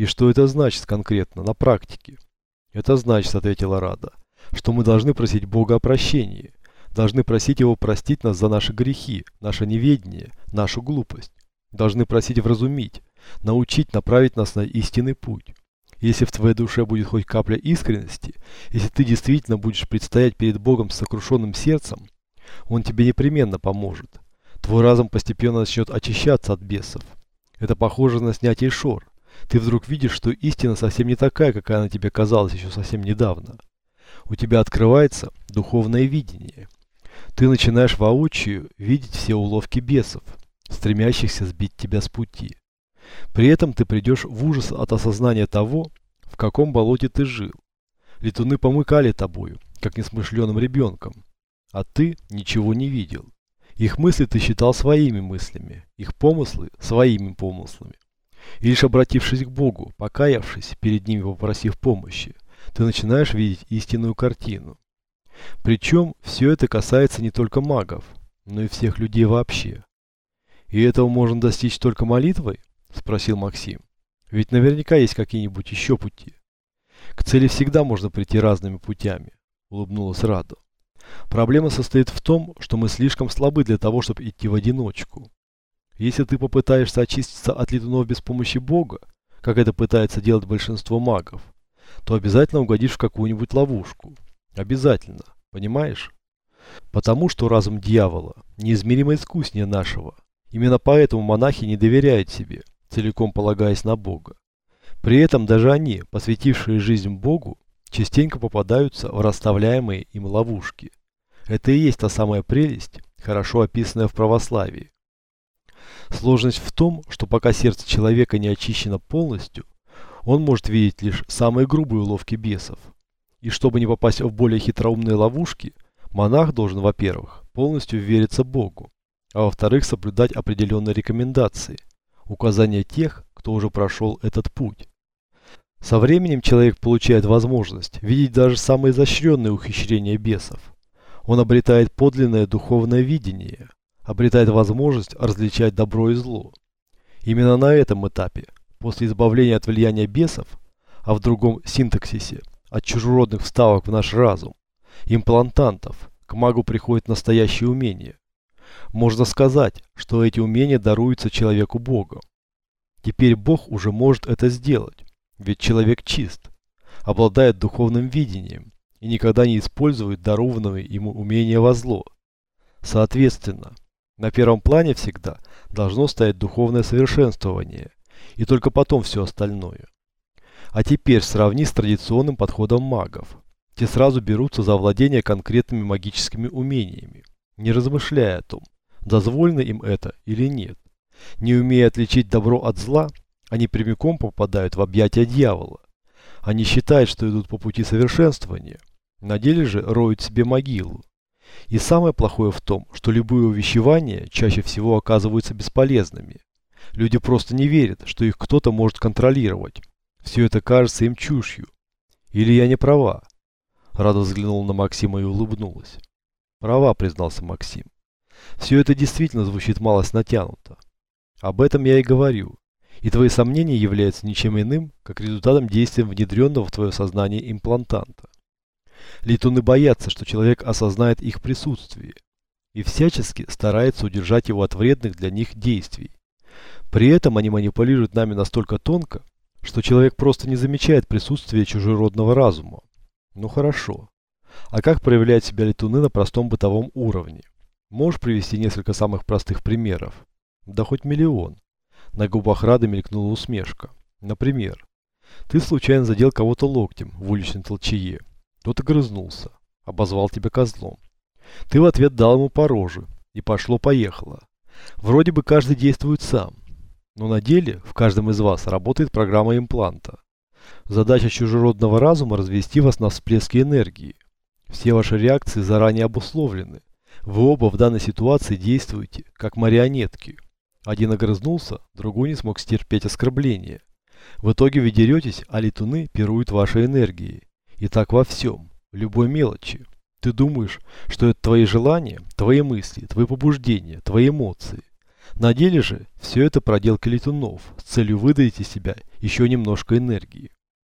И что это значит конкретно, на практике? Это значит, ответила Рада, что мы должны просить Бога о прощении, должны просить Его простить нас за наши грехи, наше неведение, нашу глупость. Должны просить вразумить, научить, направить нас на истинный путь. Если в твоей душе будет хоть капля искренности, если ты действительно будешь предстоять перед Богом с сокрушенным сердцем, Он тебе непременно поможет. Твой разум постепенно начнет очищаться от бесов. Это похоже на снятие шор. Ты вдруг видишь, что истина совсем не такая, какая она тебе казалась еще совсем недавно. У тебя открывается духовное видение. Ты начинаешь воочию видеть все уловки бесов, стремящихся сбить тебя с пути. При этом ты придешь в ужас от осознания того, в каком болоте ты жил. Летуны помыкали тобою, как несмышленым ребенком, а ты ничего не видел. Их мысли ты считал своими мыслями, их помыслы своими помыслами. И лишь обратившись к Богу, покаявшись, перед Ним попросив помощи, ты начинаешь видеть истинную картину. Причем все это касается не только магов, но и всех людей вообще. И этого можно достичь только молитвой? Спросил Максим. Ведь наверняка есть какие-нибудь еще пути. К цели всегда можно прийти разными путями, улыбнулась Радо. Проблема состоит в том, что мы слишком слабы для того, чтобы идти в одиночку. Если ты попытаешься очиститься от летунов без помощи Бога, как это пытается делать большинство магов, то обязательно угодишь в какую-нибудь ловушку. Обязательно. Понимаешь? Потому что разум дьявола неизмеримо искуснее нашего. Именно поэтому монахи не доверяют себе, целиком полагаясь на Бога. При этом даже они, посвятившие жизнь Богу, частенько попадаются в расставляемые им ловушки. Это и есть та самая прелесть, хорошо описанная в православии. Сложность в том, что пока сердце человека не очищено полностью, он может видеть лишь самые грубые уловки бесов. И чтобы не попасть в более хитроумные ловушки, монах должен, во-первых, полностью вериться Богу, а во-вторых, соблюдать определенные рекомендации, указания тех, кто уже прошел этот путь. Со временем человек получает возможность видеть даже самые изощренные ухищрения бесов. Он обретает подлинное духовное видение, обретает возможность различать добро и зло. Именно на этом этапе, после избавления от влияния бесов, а в другом синтаксисе, от чужеродных вставок в наш разум, имплантантов, к магу приходит настоящее умение. Можно сказать, что эти умения даруются человеку Богом. Теперь Бог уже может это сделать, ведь человек чист, обладает духовным видением и никогда не использует дарованного ему умения во зло. Соответственно, на первом плане всегда должно стоять духовное совершенствование, и только потом все остальное. А теперь сравни с традиционным подходом магов. Те сразу берутся за владение конкретными магическими умениями, не размышляя о том, дозволено им это или нет. Не умея отличить добро от зла, они прямиком попадают в объятия дьявола. Они считают, что идут по пути совершенствования. На деле же роют себе могилу. И самое плохое в том, что любые увещевания чаще всего оказываются бесполезными. Люди просто не верят, что их кто-то может контролировать. Все это кажется им чушью. Или я не права? Рада взглянула на Максима и улыбнулась. Права, признался Максим. Все это действительно звучит малость натянуто. Об этом я и говорю. И твои сомнения являются ничем иным, как результатом действия внедренного в твое сознание имплантанта. Летуны боятся, что человек осознает их присутствие и всячески старается удержать его от вредных для них действий. При этом они манипулируют нами настолько тонко, что человек просто не замечает присутствия чужеродного разума. Ну хорошо. А как проявляют себя летуны на простом бытовом уровне? Можешь привести несколько самых простых примеров? Да хоть миллион. На губах Рады мелькнула усмешка. Например, ты случайно задел кого-то локтем в уличной толчее. Тот огрызнулся, обозвал тебя козлом. Ты в ответ дал ему по роже, и пошло-поехало. Вроде бы каждый действует сам, но на деле в каждом из вас работает программа импланта. Задача чужеродного разума развести вас на всплески энергии. Все ваши реакции заранее обусловлены. Вы оба в данной ситуации действуете, как марионетки. Один огрызнулся, другой не смог стерпеть оскорбления. В итоге вы деретесь, а летуны пируют вашей энергией. И так во всем, в любой мелочи. Ты думаешь, что это твои желания, твои мысли, твои побуждения, твои эмоции. На деле же все это проделки летунов с целью выдать из себя еще немножко энергии.